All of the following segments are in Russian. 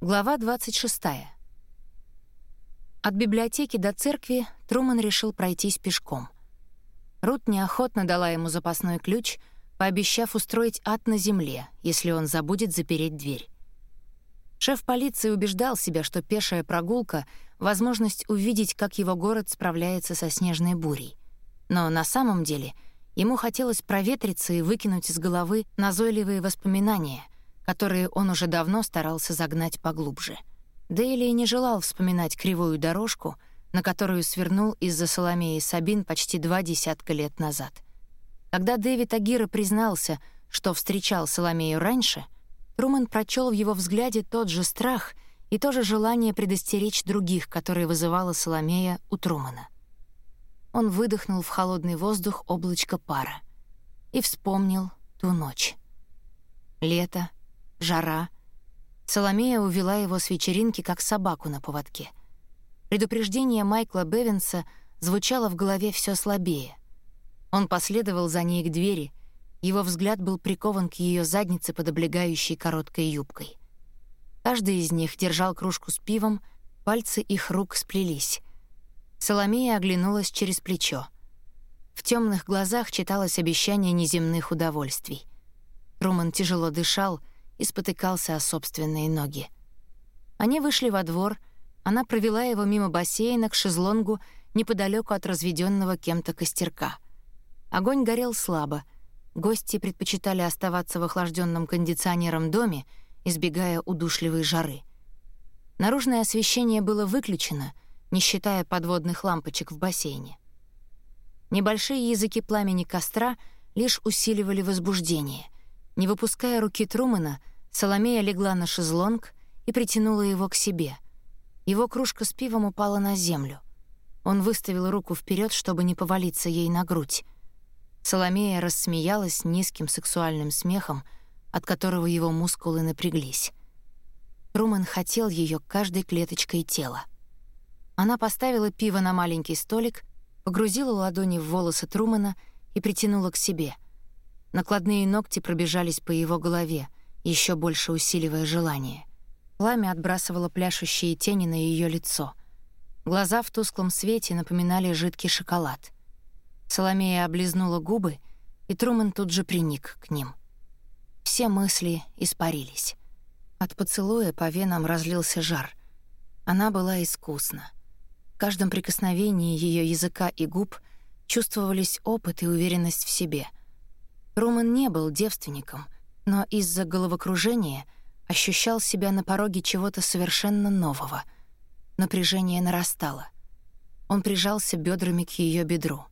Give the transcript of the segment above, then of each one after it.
Глава 26. От библиотеки до церкви Труман решил пройтись пешком. Рут неохотно дала ему запасной ключ, пообещав устроить ад на земле, если он забудет запереть дверь. Шеф полиции убеждал себя, что пешая прогулка — возможность увидеть, как его город справляется со снежной бурей. Но на самом деле ему хотелось проветриться и выкинуть из головы назойливые воспоминания — которые он уже давно старался загнать поглубже. Дейли не желал вспоминать кривую дорожку, на которую свернул из-за Соломеи Сабин почти два десятка лет назад. Когда Дэвид Агира признался, что встречал Соломею раньше, Труман прочел в его взгляде тот же страх и то же желание предостеречь других, которые вызывала Соломея у Трумана. Он выдохнул в холодный воздух облачко пара и вспомнил ту ночь. Лето, жара. Соломея увела его с вечеринки, как собаку на поводке. Предупреждение Майкла Бевинса звучало в голове все слабее. Он последовал за ней к двери, его взгляд был прикован к ее заднице под облегающей короткой юбкой. Каждый из них держал кружку с пивом, пальцы их рук сплелись. Соломея оглянулась через плечо. В темных глазах читалось обещание неземных удовольствий. Труман тяжело дышал, и спотыкался о собственные ноги. Они вышли во двор, она провела его мимо бассейна к шезлонгу неподалеку от разведенного кем-то костерка. Огонь горел слабо. Гости предпочитали оставаться в охлажденном кондиционером доме, избегая удушливой жары. Наружное освещение было выключено, не считая подводных лампочек в бассейне. Небольшие языки пламени костра лишь усиливали возбуждение — не выпуская руки Трумана, Соломея легла на шезлонг и притянула его к себе. Его кружка с пивом упала на землю. Он выставил руку вперед, чтобы не повалиться ей на грудь. Соломея рассмеялась низким сексуальным смехом, от которого его мускулы напряглись. Труман хотел ее каждой клеточкой тела. Она поставила пиво на маленький столик, погрузила ладони в волосы Трумана и притянула к себе — Накладные ногти пробежались по его голове, еще больше усиливая желание. Пламя отбрасывало пляшущие тени на ее лицо. Глаза в тусклом свете напоминали жидкий шоколад. Соломея облизнула губы, и Трумэн тут же приник к ним. Все мысли испарились. От поцелуя по венам разлился жар. Она была искусна. В каждом прикосновении ее языка и губ чувствовались опыт и уверенность в себе — Роман не был девственником, но из-за головокружения ощущал себя на пороге чего-то совершенно нового. Напряжение нарастало. Он прижался бедрами к ее бедру.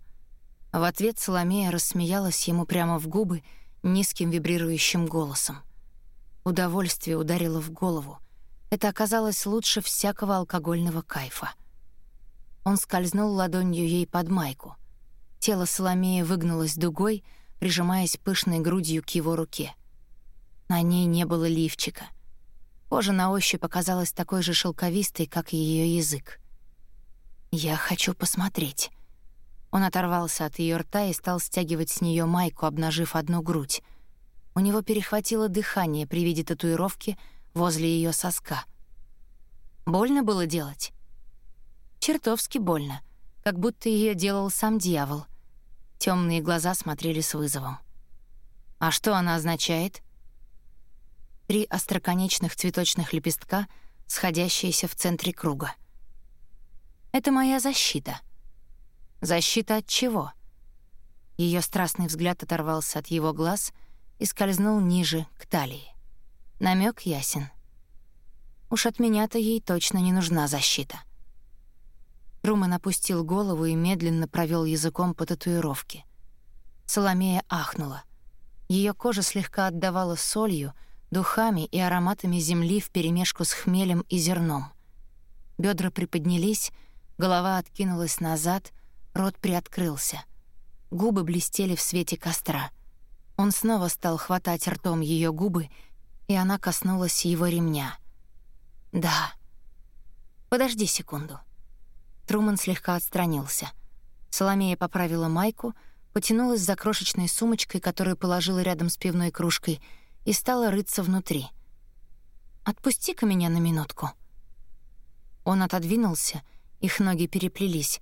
В ответ Соломея рассмеялась ему прямо в губы низким вибрирующим голосом. Удовольствие ударило в голову. Это оказалось лучше всякого алкогольного кайфа. Он скользнул ладонью ей под майку. Тело Соломеи выгнулось дугой — прижимаясь пышной грудью к его руке. На ней не было лифчика. Кожа на ощупь оказалась такой же шелковистой, как и ее язык. «Я хочу посмотреть». Он оторвался от ее рта и стал стягивать с нее майку, обнажив одну грудь. У него перехватило дыхание при виде татуировки возле ее соска. Больно было делать? Чертовски больно, как будто ее делал сам дьявол — Темные глаза смотрели с вызовом. «А что она означает?» Три остроконечных цветочных лепестка, сходящиеся в центре круга. «Это моя защита». «Защита от чего?» Ее страстный взгляд оторвался от его глаз и скользнул ниже, к талии. Намек ясен. Уж от меня-то ей точно не нужна защита. Руман опустил голову и медленно провел языком по татуировке. Соломея ахнула. Ее кожа слегка отдавала солью, духами и ароматами земли вперемешку с хмелем и зерном. Бедра приподнялись, голова откинулась назад, рот приоткрылся. Губы блестели в свете костра. Он снова стал хватать ртом ее губы, и она коснулась его ремня. «Да. Подожди секунду». Труман слегка отстранился. Соломея поправила майку, потянулась за крошечной сумочкой, которую положила рядом с пивной кружкой, и стала рыться внутри. отпусти-ка меня на минутку». Он отодвинулся, их ноги переплелись,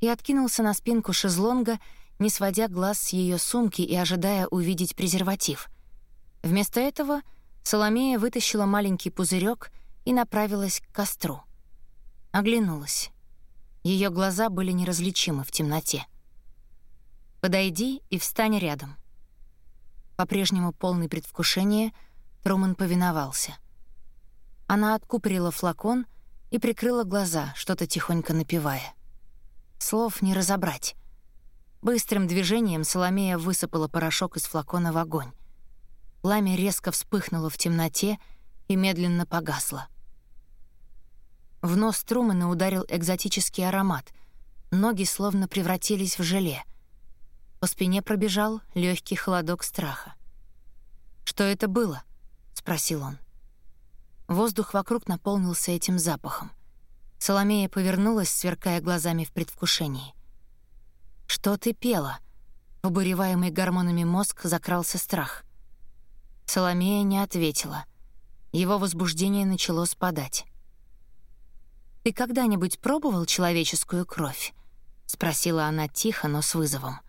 и откинулся на спинку шезлонга, не сводя глаз с ее сумки и ожидая увидеть презерватив. Вместо этого Соломея вытащила маленький пузырек и направилась к костру. Оглянулась. Ее глаза были неразличимы в темноте. «Подойди и встань рядом». По-прежнему полный предвкушения, Труман повиновался. Она откупорила флакон и прикрыла глаза, что-то тихонько напевая. Слов не разобрать. Быстрым движением Соломея высыпала порошок из флакона в огонь. Пламя резко вспыхнуло в темноте и медленно погасло. В нос Трумана ударил экзотический аромат. Ноги словно превратились в желе. По спине пробежал легкий холодок страха. «Что это было?» — спросил он. Воздух вокруг наполнился этим запахом. Соломея повернулась, сверкая глазами в предвкушении. «Что ты пела?» В обуреваемый гормонами мозг закрался страх. Соломея не ответила. Его возбуждение начало спадать. «Ты когда-нибудь пробовал человеческую кровь?» — спросила она тихо, но с вызовом.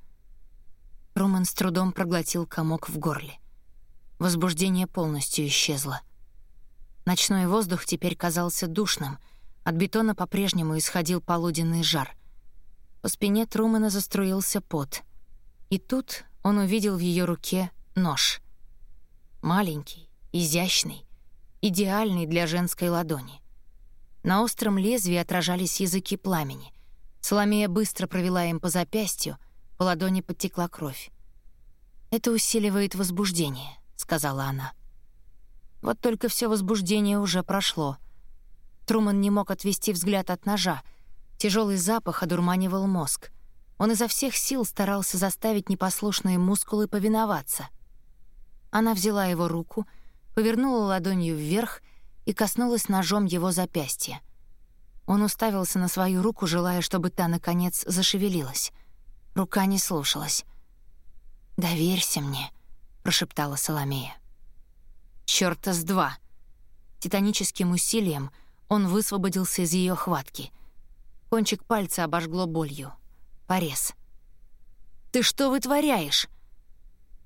Руман с трудом проглотил комок в горле. Возбуждение полностью исчезло. Ночной воздух теперь казался душным, от бетона по-прежнему исходил полуденный жар. По спине Трумана заструился пот. И тут он увидел в ее руке нож. Маленький, изящный, идеальный для женской ладони. На остром лезвии отражались языки пламени. Соломея быстро провела им по запястью, по ладони подтекла кровь. «Это усиливает возбуждение», — сказала она. Вот только все возбуждение уже прошло. Труман не мог отвести взгляд от ножа. Тяжелый запах одурманивал мозг. Он изо всех сил старался заставить непослушные мускулы повиноваться — она взяла его руку, повернула ладонью вверх и коснулась ножом его запястья. Он уставился на свою руку, желая, чтобы та, наконец, зашевелилась. Рука не слушалась. «Доверься мне», — прошептала Соломея. «Чёрта с два!» Титаническим усилием он высвободился из ее хватки. Кончик пальца обожгло болью. Порез. «Ты что вытворяешь?»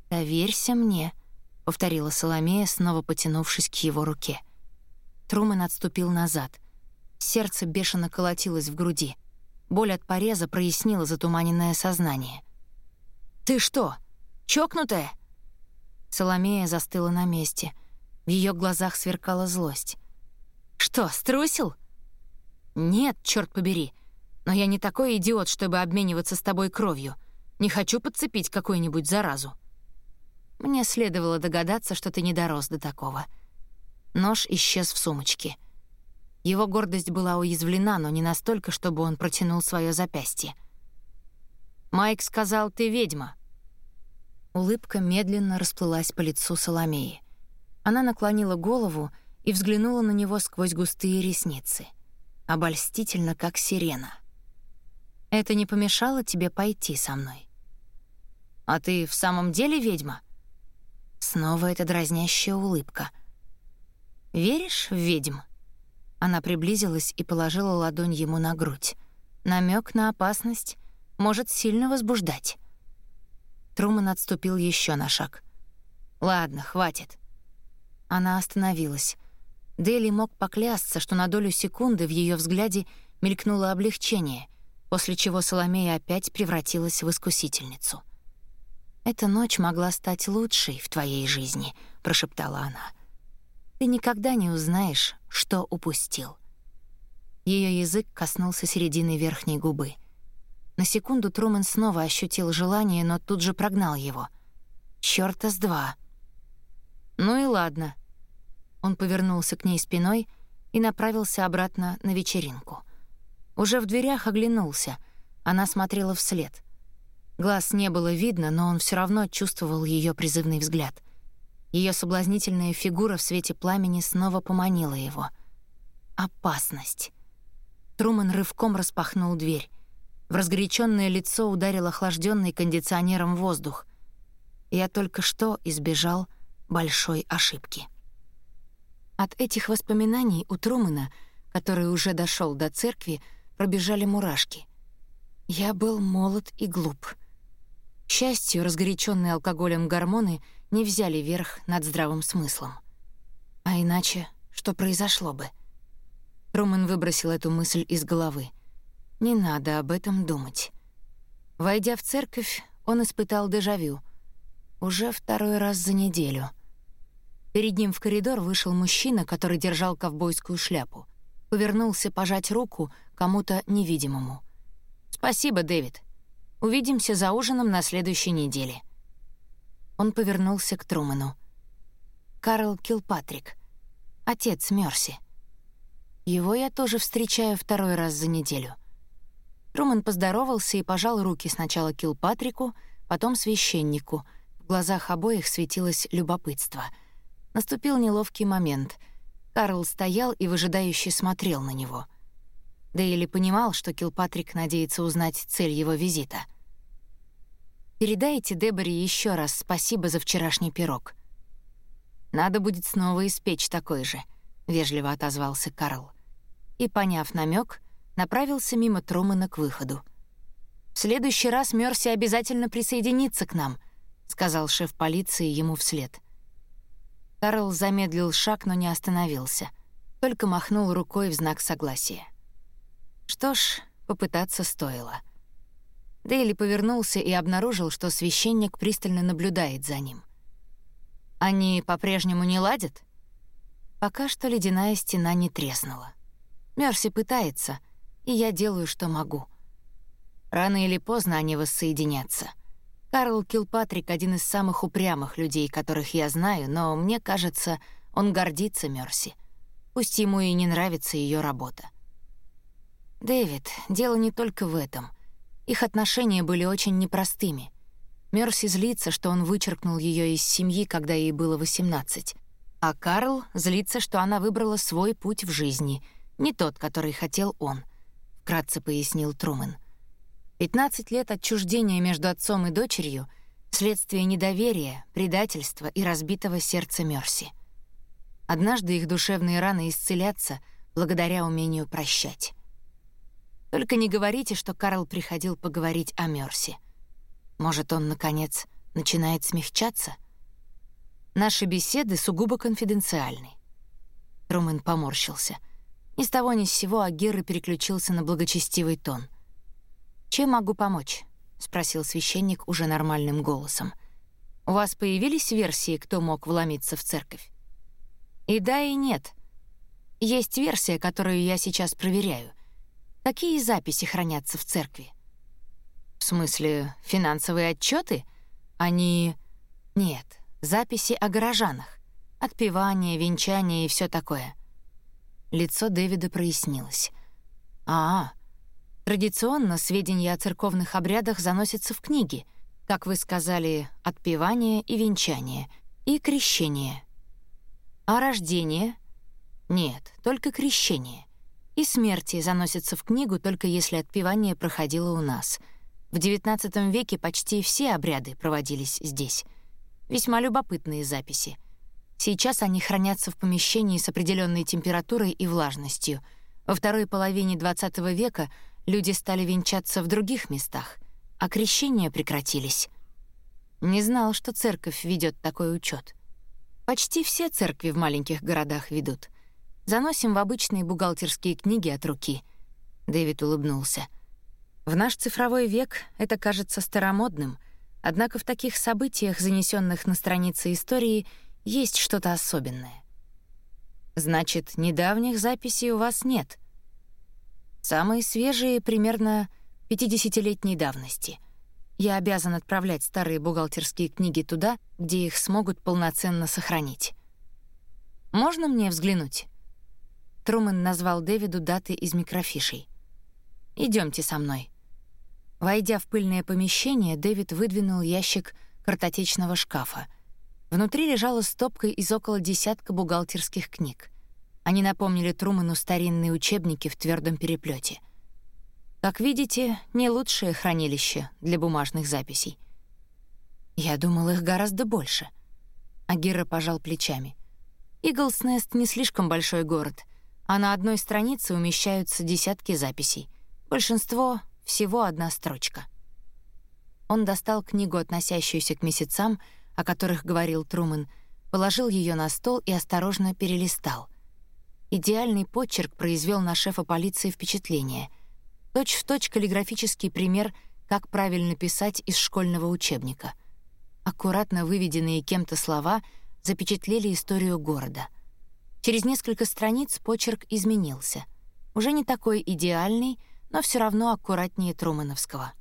«Доверься мне», повторила Соломея, снова потянувшись к его руке. Трумэн отступил назад. Сердце бешено колотилось в груди. Боль от пореза прояснила затуманенное сознание. «Ты что, чокнутая?» Соломея застыла на месте. В ее глазах сверкала злость. «Что, струсил?» «Нет, черт побери. Но я не такой идиот, чтобы обмениваться с тобой кровью. Не хочу подцепить какую-нибудь заразу». Мне следовало догадаться, что ты не дорос до такого. Нож исчез в сумочке. Его гордость была уязвлена, но не настолько, чтобы он протянул свое запястье. «Майк сказал, ты ведьма». Улыбка медленно расплылась по лицу Соломеи. Она наклонила голову и взглянула на него сквозь густые ресницы. Обольстительно, как сирена. «Это не помешало тебе пойти со мной?» «А ты в самом деле ведьма?» Снова эта дразнящая улыбка. «Веришь в ведьм?» Она приблизилась и положила ладонь ему на грудь. Намек на опасность может сильно возбуждать. Труман отступил еще на шаг. «Ладно, хватит». Она остановилась. Дели мог поклясться, что на долю секунды в ее взгляде мелькнуло облегчение, после чего Соломея опять превратилась в искусительницу. «Эта ночь могла стать лучшей в твоей жизни», — прошептала она. «Ты никогда не узнаешь, что упустил». Ее язык коснулся середины верхней губы. На секунду Трумэн снова ощутил желание, но тут же прогнал его. «Чёрта с два!» «Ну и ладно». Он повернулся к ней спиной и направился обратно на вечеринку. Уже в дверях оглянулся. Она смотрела вслед — Глаз не было видно, но он все равно чувствовал ее призывный взгляд. Ее соблазнительная фигура в свете пламени снова поманила его. Опасность. Труман рывком распахнул дверь. В разгоряченное лицо ударил охлажденный кондиционером воздух. Я только что избежал большой ошибки. От этих воспоминаний у Трумана, который уже дошел до церкви, пробежали мурашки. Я был молод и глуп. К счастью, разгоряченные алкоголем гормоны не взяли верх над здравым смыслом. А иначе что произошло бы? Труман выбросил эту мысль из головы. Не надо об этом думать. Войдя в церковь, он испытал дежавю. Уже второй раз за неделю. Перед ним в коридор вышел мужчина, который держал ковбойскую шляпу. Повернулся пожать руку кому-то невидимому. «Спасибо, Дэвид. Увидимся за ужином на следующей неделе». Он повернулся к Труману. «Карл Килпатрик. Отец Мерси. Его я тоже встречаю второй раз за неделю». Труман поздоровался и пожал руки сначала Килпатрику, потом священнику. В глазах обоих светилось любопытство — Наступил неловкий момент. Карл стоял и выжидающе смотрел на него. Дейли понимал, что Килпатрик надеется узнать цель его визита. «Передайте Деборе еще раз спасибо за вчерашний пирог». «Надо будет снова испечь такой же», — вежливо отозвался Карл. И, поняв намек, направился мимо Трумана к выходу. «В следующий раз Мерси обязательно присоединится к нам», — сказал шеф полиции ему вслед. Карл замедлил шаг, но не остановился, только махнул рукой в знак согласия. Что ж, попытаться стоило. Дейли повернулся и обнаружил, что священник пристально наблюдает за ним. «Они по-прежнему не ладят?» Пока что ледяная стена не треснула. Мерси пытается, и я делаю, что могу. Рано или поздно они воссоединятся — Карл Килпатрик — один из самых упрямых людей, которых я знаю, но мне кажется, он гордится Мерси. Пусть ему и не нравится ее работа. Дэвид, дело не только в этом. Их отношения были очень непростыми. Мерси злится, что он вычеркнул ее из семьи, когда ей было 18. А Карл злится, что она выбрала свой путь в жизни, не тот, который хотел он, вкратце пояснил Трумэн. 15 лет отчуждения между отцом и дочерью — следствие недоверия, предательства и разбитого сердца Мерси. Однажды их душевные раны исцелятся благодаря умению прощать. Только не говорите, что Карл приходил поговорить о Мерси. Может, он, наконец, начинает смягчаться? Наши беседы сугубо конфиденциальны. Трумэн поморщился. Ни с того ни с сего Агиры переключился на благочестивый тон — «Чем могу помочь?» — спросил священник уже нормальным голосом. «У вас появились версии, кто мог вломиться в церковь?» «И да, и нет. Есть версия, которую я сейчас проверяю. Какие записи хранятся в церкви?» «В смысле, финансовые отчеты? Они...» «Нет, записи о горожанах. Отпевание, венчание и все такое». Лицо Дэвида прояснилось. «А, Традиционно сведения о церковных обрядах заносятся в книги, как вы сказали, отпевание и венчание, и крещение. А рождение? Нет, только крещение. И смерти заносятся в книгу только если отпевание проходило у нас. В XIX веке почти все обряды проводились здесь. Весьма любопытные записи. Сейчас они хранятся в помещении с определенной температурой и влажностью. Во второй половине XX века — Люди стали венчаться в других местах, а крещения прекратились. Не знал, что церковь ведет такой учет. Почти все церкви в маленьких городах ведут. Заносим в обычные бухгалтерские книги от руки. Дэвид улыбнулся. В наш цифровой век это кажется старомодным, однако в таких событиях, занесенных на страницы истории, есть что-то особенное. Значит, недавних записей у вас нет — Самые свежие примерно 50-летней давности. Я обязан отправлять старые бухгалтерские книги туда, где их смогут полноценно сохранить. Можно мне взглянуть? Трумэн назвал Дэвиду даты из микрофишей. Идемте со мной. Войдя в пыльное помещение, Дэвид выдвинул ящик картотечного шкафа. Внутри лежала стопка из около десятка бухгалтерских книг. Они напомнили Труману старинные учебники в твердом переплете. Как видите, не лучшее хранилище для бумажных записей. Я думал, их гораздо больше. Агира пожал плечами. Иглснест не слишком большой город, а на одной странице умещаются десятки записей. Большинство — всего одна строчка. Он достал книгу, относящуюся к месяцам, о которых говорил Трумэн, положил ее на стол и осторожно перелистал. Идеальный почерк произвел на шефа полиции впечатление. Точь-в-точь каллиграфический пример, как правильно писать из школьного учебника. Аккуратно выведенные кем-то слова запечатлели историю города. Через несколько страниц почерк изменился. Уже не такой идеальный, но все равно аккуратнее Трумановского.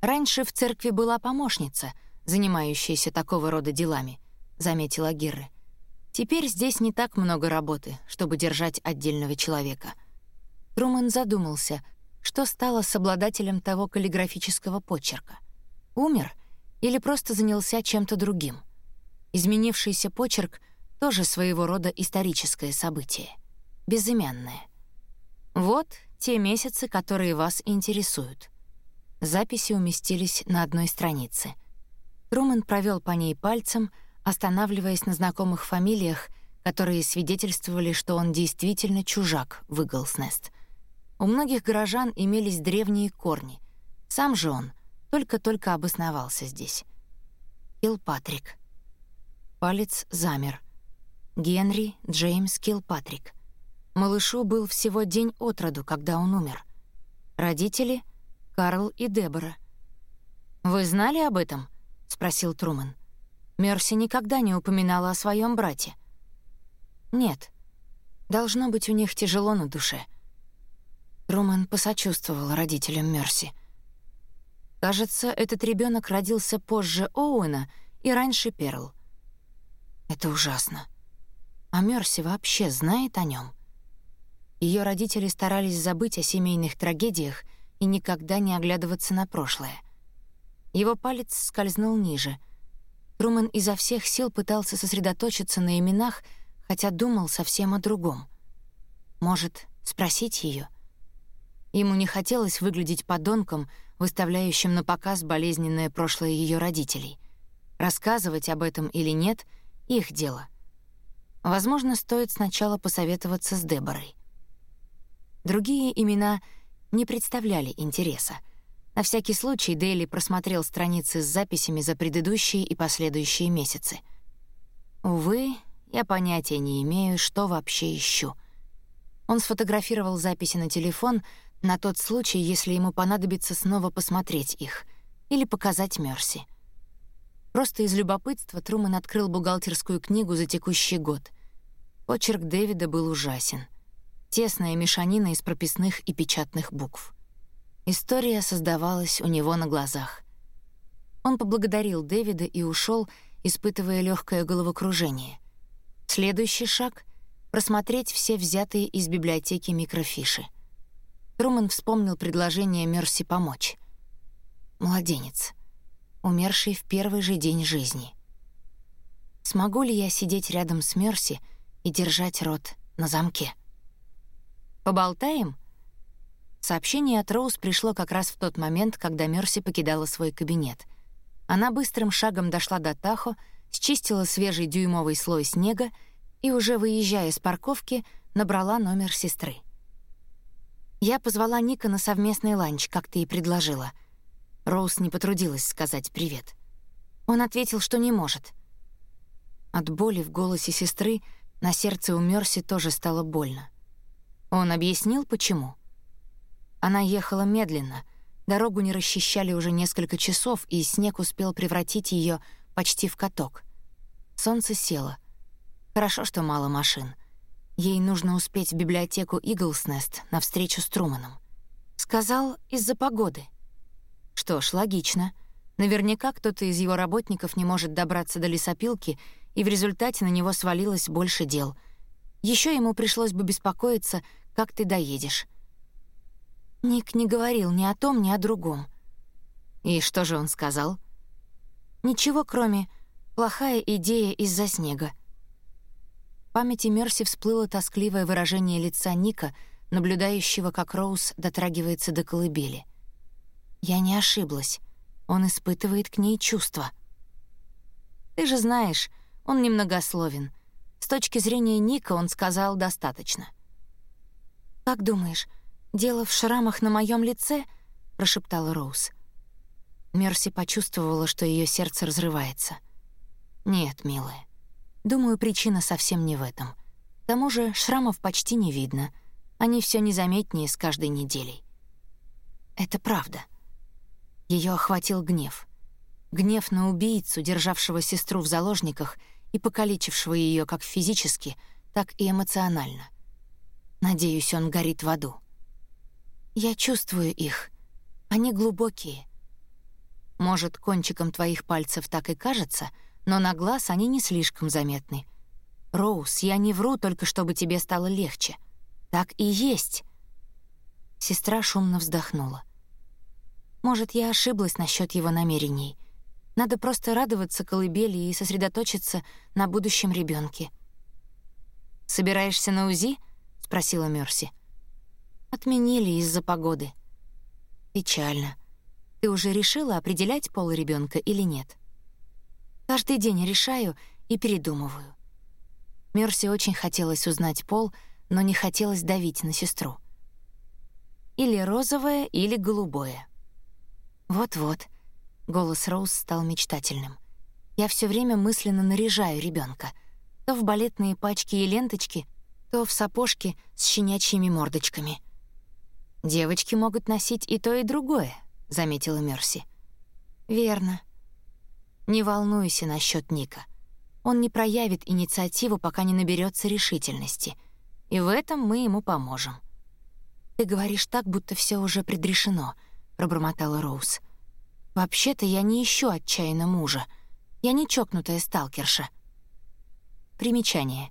Раньше в церкви была помощница, занимающаяся такого рода делами, заметила Гирра. Теперь здесь не так много работы, чтобы держать отдельного человека. Трумэн задумался, что стало с обладателем того каллиграфического почерка. Умер или просто занялся чем-то другим? Изменившийся почерк — тоже своего рода историческое событие. Безымянное. Вот те месяцы, которые вас интересуют. Записи уместились на одной странице. Трумэн провел по ней пальцем — останавливаясь на знакомых фамилиях, которые свидетельствовали, что он действительно чужак в Иглснест. У многих горожан имелись древние корни. Сам же он только-только обосновался здесь. Килпатрик. Палец замер. Генри Джеймс Килпатрик. Малышу был всего день от роду, когда он умер. Родители — Карл и Дебора. «Вы знали об этом?» — спросил Трумэн. Мерси никогда не упоминала о своем брате. Нет. Должно быть, у них тяжело на душе. Руман посочувствовал родителям Мерси. Кажется, этот ребенок родился позже Оуэна и раньше Перл. Это ужасно. А Мерси вообще знает о нем. Ее родители старались забыть о семейных трагедиях и никогда не оглядываться на прошлое. Его палец скользнул ниже — Трумэн изо всех сил пытался сосредоточиться на именах, хотя думал совсем о другом. Может, спросить ее? Ему не хотелось выглядеть подонком, выставляющим на показ болезненное прошлое ее родителей. Рассказывать об этом или нет — их дело. Возможно, стоит сначала посоветоваться с Деборой. Другие имена не представляли интереса — на всякий случай Дейли просмотрел страницы с записями за предыдущие и последующие месяцы. Увы, я понятия не имею, что вообще ищу. Он сфотографировал записи на телефон на тот случай, если ему понадобится снова посмотреть их или показать Мерси. Просто из любопытства Трумэн открыл бухгалтерскую книгу за текущий год. Почерк Дэвида был ужасен. Тесная мешанина из прописных и печатных букв. История создавалась у него на глазах. Он поблагодарил Дэвида и ушел, испытывая легкое головокружение. Следующий шаг — просмотреть все взятые из библиотеки микрофиши. Трумэн вспомнил предложение Мерси помочь. Младенец, умерший в первый же день жизни. Смогу ли я сидеть рядом с Мерси и держать рот на замке? «Поболтаем?» Сообщение от Роуз пришло как раз в тот момент, когда Мерси покидала свой кабинет. Она быстрым шагом дошла до Тахо, счистила свежий дюймовый слой снега и, уже выезжая с парковки, набрала номер сестры. «Я позвала Ника на совместный ланч, как ты и предложила». Роуз не потрудилась сказать «привет». Он ответил, что не может. От боли в голосе сестры на сердце у Мерси тоже стало больно. Он объяснил, почему — она ехала медленно. Дорогу не расчищали уже несколько часов, и снег успел превратить ее почти в каток. Солнце село. Хорошо, что мало машин. Ей нужно успеть в библиотеку Иглснест на встречу с Труманом. Сказал, из-за погоды. Что ж, логично. Наверняка кто-то из его работников не может добраться до лесопилки, и в результате на него свалилось больше дел. Еще ему пришлось бы беспокоиться, как ты доедешь. Ник не говорил ни о том, ни о другом. И что же он сказал? Ничего, кроме «плохая идея из-за снега». В памяти Мерси всплыло тоскливое выражение лица Ника, наблюдающего, как Роуз дотрагивается до колыбели. Я не ошиблась. Он испытывает к ней чувства. Ты же знаешь, он немногословен. С точки зрения Ника он сказал достаточно. «Как думаешь, дело в шрамах на моем лице?» — прошептала Роуз. Мерси почувствовала, что ее сердце разрывается. «Нет, милая. Думаю, причина совсем не в этом. К тому же шрамов почти не видно. Они все незаметнее с каждой неделей». «Это правда». Ее охватил гнев. Гнев на убийцу, державшего сестру в заложниках и покалечившего ее как физически, так и эмоционально. Надеюсь, он горит в аду. Я чувствую их. Они глубокие. Может, кончиком твоих пальцев так и кажется, но на глаз они не слишком заметны. Роуз, я не вру только чтобы тебе стало легче. Так и есть. Сестра шумно вздохнула. Может, я ошиблась насчет его намерений — надо просто радоваться колыбели и сосредоточиться на будущем ребенке. «Собираешься на УЗИ?» — спросила Мерси. «Отменили из-за погоды». «Печально. Ты уже решила определять пол ребенка или нет?» «Каждый день решаю и передумываю». Мерси очень хотелось узнать пол, но не хотелось давить на сестру. «Или розовое, или голубое». «Вот-вот», Голос Роуз стал мечтательным. Я все время мысленно наряжаю ребенка, То в балетные пачки и ленточки, то в сапожки с щенячьими мордочками. «Девочки могут носить и то, и другое», — заметила Мерси. «Верно. Не волнуйся насчет Ника. Он не проявит инициативу, пока не наберется решительности. И в этом мы ему поможем». «Ты говоришь так, будто все уже предрешено», — пробормотала Роуз. Вообще-то я не ищу отчаянно мужа. Я не чокнутая сталкерша. Примечание.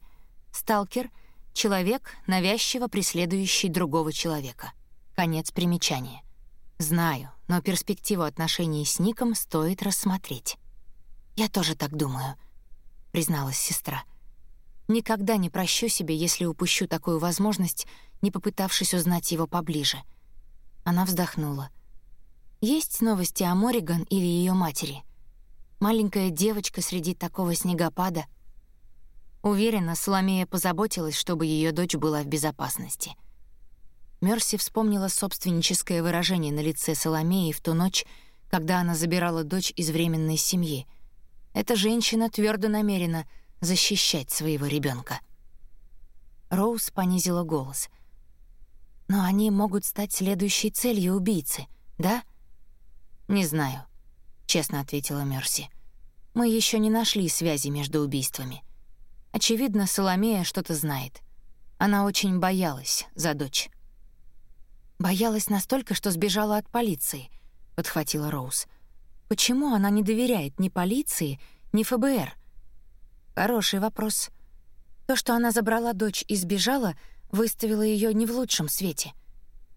Сталкер — человек, навязчиво преследующий другого человека. Конец примечания. Знаю, но перспективу отношений с Ником стоит рассмотреть. «Я тоже так думаю», — призналась сестра. «Никогда не прощу себе, если упущу такую возможность, не попытавшись узнать его поближе». Она вздохнула. Есть новости о Мориган или ее матери? Маленькая девочка среди такого снегопада. Уверена, Соломея позаботилась, чтобы ее дочь была в безопасности. Мерси вспомнила собственническое выражение на лице Соломеи в ту ночь, когда она забирала дочь из временной семьи. Эта женщина твердо намерена защищать своего ребенка. Роуз понизила голос. «Но они могут стать следующей целью убийцы, да?» «Не знаю», — честно ответила Мерси. «Мы еще не нашли связи между убийствами. Очевидно, Соломея что-то знает. Она очень боялась за дочь». «Боялась настолько, что сбежала от полиции», — подхватила Роуз. «Почему она не доверяет ни полиции, ни ФБР?» «Хороший вопрос. То, что она забрала дочь и сбежала, выставило ее не в лучшем свете.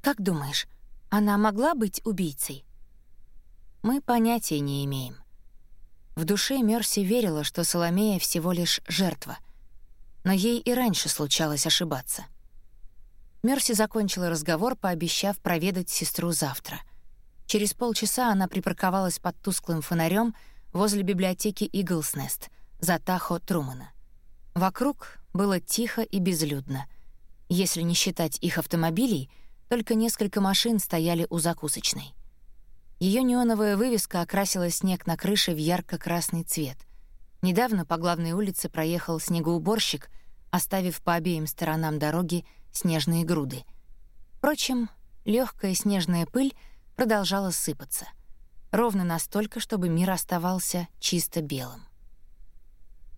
Как думаешь, она могла быть убийцей?» Мы понятия не имеем. В душе Мерси верила, что Соломея всего лишь жертва, но ей и раньше случалось ошибаться. Мерси закончила разговор, пообещав проведать сестру завтра. Через полчаса она припарковалась под тусклым фонарем возле библиотеки Иглснест за Тахо Трумана. Вокруг было тихо и безлюдно. Если не считать их автомобилей, только несколько машин стояли у закусочной. Ее неоновая вывеска окрасила снег на крыше в ярко-красный цвет. Недавно по главной улице проехал снегоуборщик, оставив по обеим сторонам дороги снежные груды. Впрочем, легкая снежная пыль продолжала сыпаться. Ровно настолько, чтобы мир оставался чисто белым.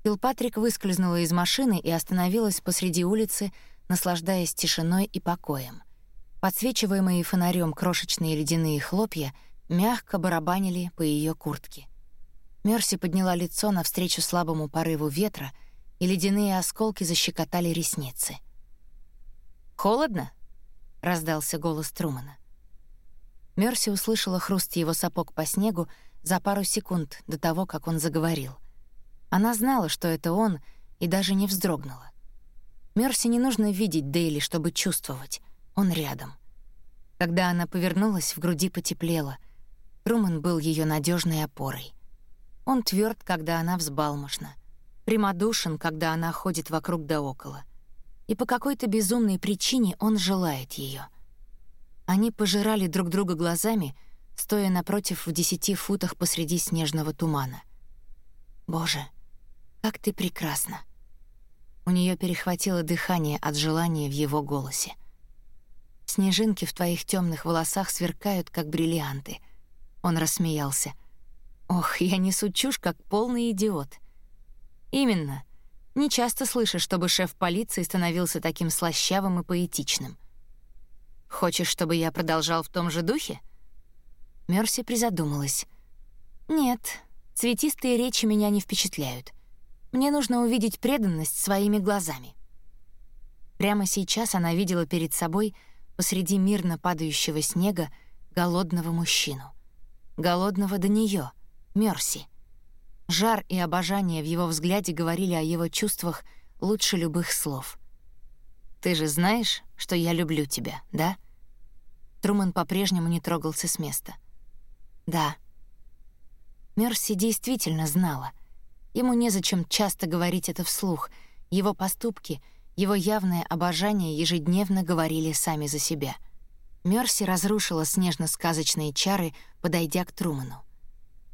Пилпатрик выскользнула из машины и остановилась посреди улицы, наслаждаясь тишиной и покоем. Подсвечиваемые фонарем крошечные ледяные хлопья — мягко барабанили по ее куртке. Мерси подняла лицо навстречу слабому порыву ветра, и ледяные осколки защекотали ресницы. «Холодно?» — раздался голос Трумана. Мерси услышала хруст его сапог по снегу за пару секунд до того, как он заговорил. Она знала, что это он, и даже не вздрогнула. Мерси не нужно видеть Дейли, чтобы чувствовать. Он рядом. Когда она повернулась, в груди потеплело — Труман был ее надежной опорой. Он тверд, когда она взбалмошна. прямодушен, когда она ходит вокруг да около. И по какой-то безумной причине он желает ее. Они пожирали друг друга глазами, стоя напротив в десяти футах посреди снежного тумана. «Боже, как ты прекрасна!» У нее перехватило дыхание от желания в его голосе. Снежинки в твоих темных волосах сверкают, как бриллианты. Он рассмеялся. Ох, я несу чушь, как полный идиот. Именно. Не часто слышишь, чтобы шеф полиции становился таким слащавым и поэтичным. Хочешь, чтобы я продолжал в том же духе? Мерси призадумалась. Нет, цветистые речи меня не впечатляют. Мне нужно увидеть преданность своими глазами. Прямо сейчас она видела перед собой посреди мирно падающего снега голодного мужчину. Голодного до нее, Мерси. Жар и обожание в его взгляде говорили о его чувствах лучше любых слов. «Ты же знаешь, что я люблю тебя, да?» Труман по-прежнему не трогался с места. «Да». Мерси действительно знала. Ему незачем часто говорить это вслух. Его поступки — его явное обожание ежедневно говорили сами за себя. Мерси разрушила снежно-сказочные чары, подойдя к Труману.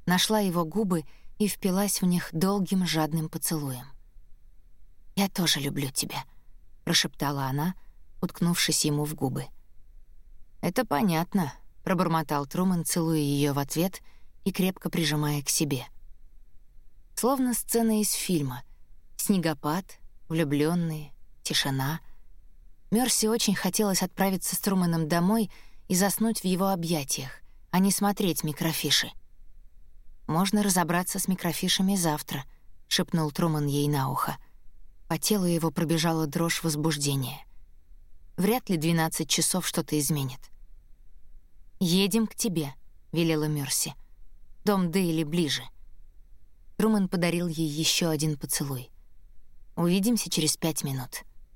Нашла его губы и впилась в них долгим жадным поцелуем. «Я тоже люблю тебя», — прошептала она, уткнувшись ему в губы. «Это понятно», — пробормотал Труман, целуя ее в ответ и крепко прижимая к себе. Словно сцена из фильма. Снегопад, влюбленные, тишина. Мерси очень хотелось отправиться с Труманом домой и заснуть в его объятиях, а не смотреть микрофиши. «Можно разобраться с микрофишами завтра», — шепнул Труман ей на ухо. По телу его пробежала дрожь возбуждения. Вряд ли 12 часов что-то изменит. «Едем к тебе», — велела Мерси. «Дом Дейли ближе». Труман подарил ей еще один поцелуй. «Увидимся через пять минут».